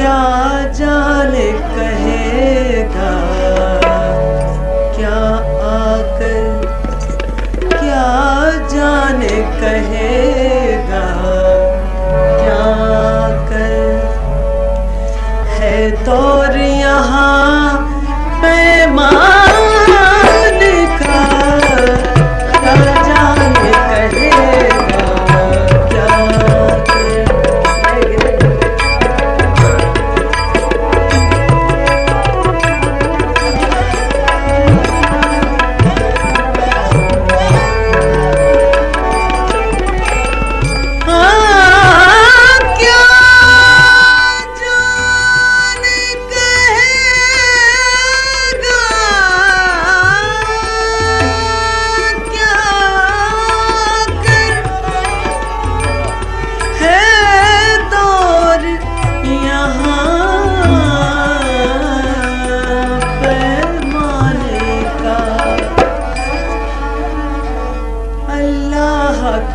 کیا جانے کہے گا؟ کیا آ کر کیا جانے کہے گا؟ کیا کر ہے تو یہاں پیمان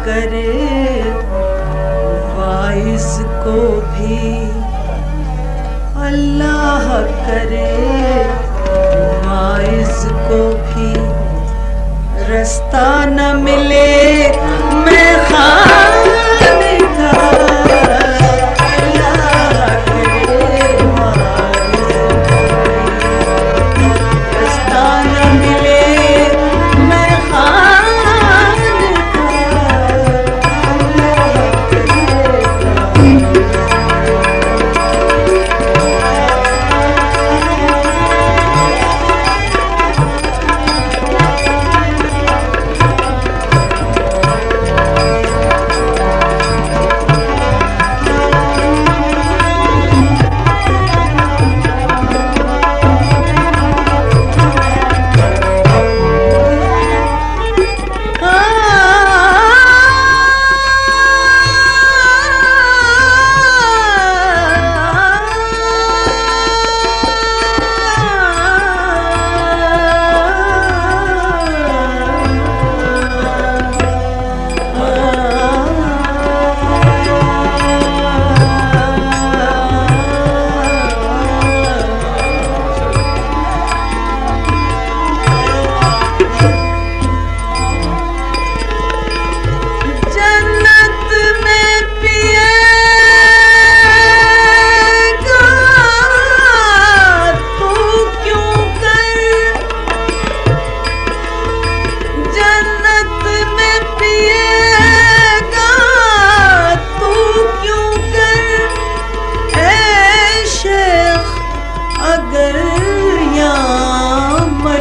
کرے۔ وائس کو بھی اللہ کرے۔ وائس کو بھی رستہ نہ ملے۔ میں خان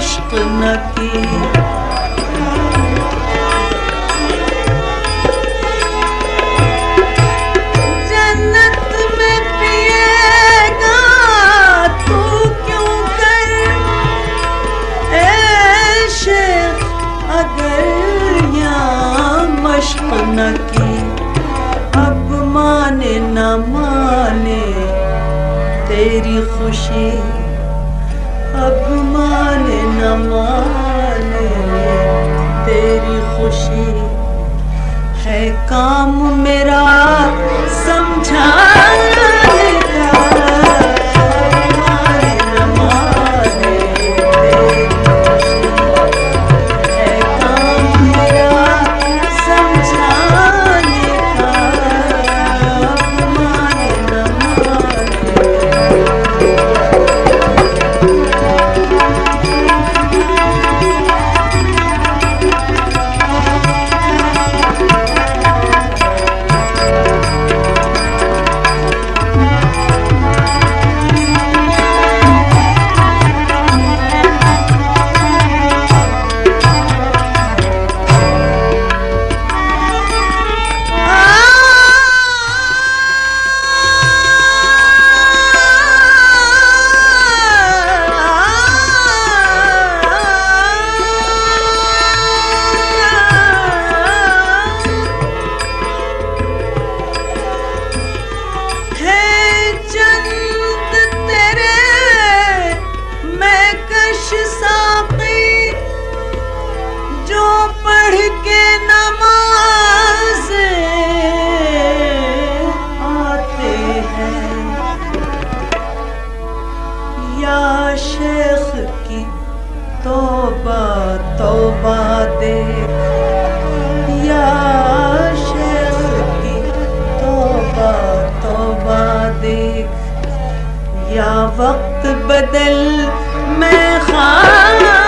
مشق نہ کی جنت میں پیے گا تو کیوں کر؟ اے شیخ اگر یہاں مشق نہ کی، اب مانے نہ مانے، تیری خوشی کام میرا یا وقت بدل میں خواہ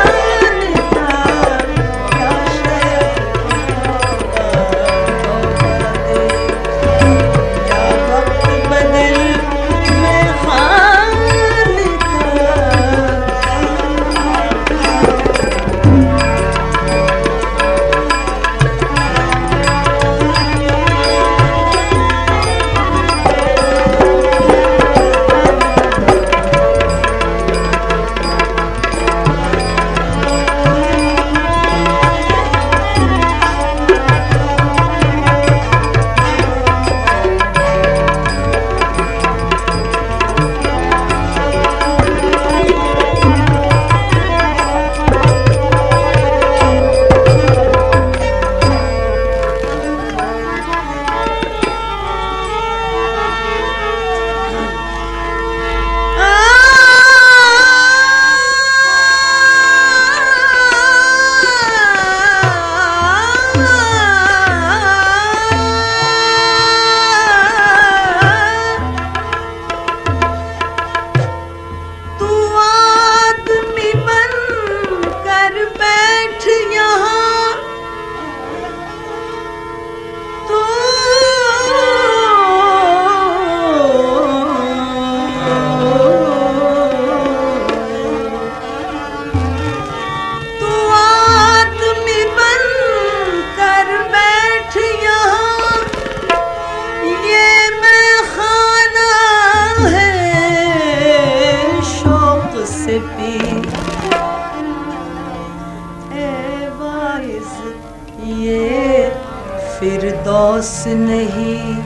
پاس نہیں۔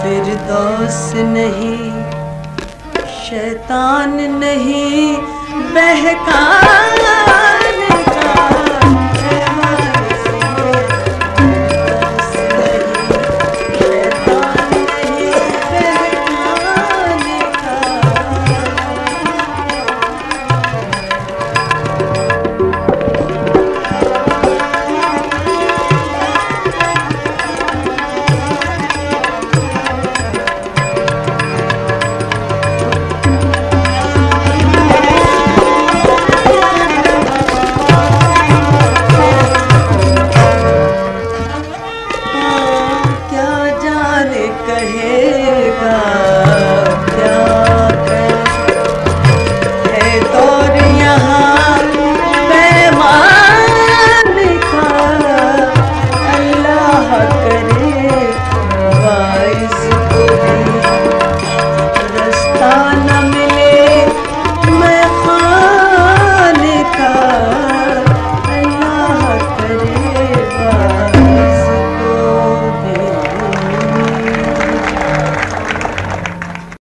فردوس نہیں۔ شیطان نہیں بہکان کہے